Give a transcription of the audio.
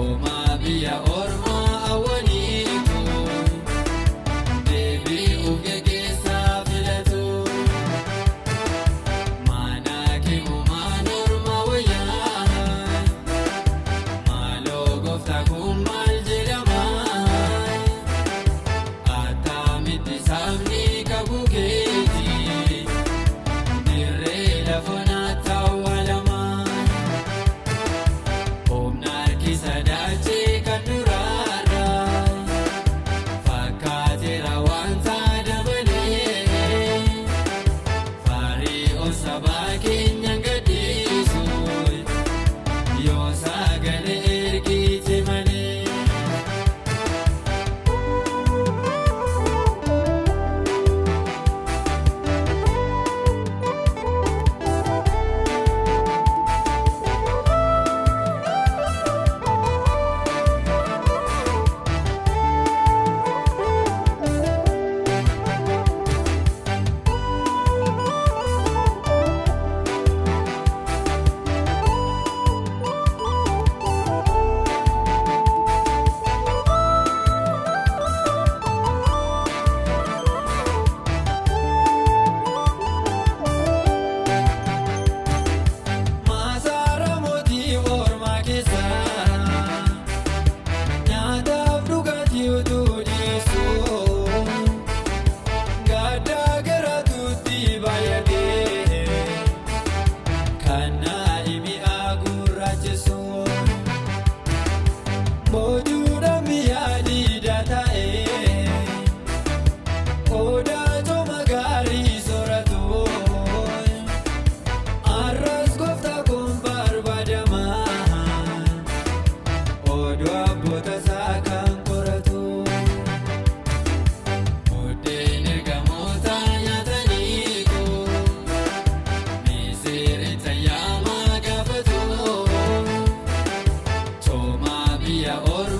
Oh my Via gloria.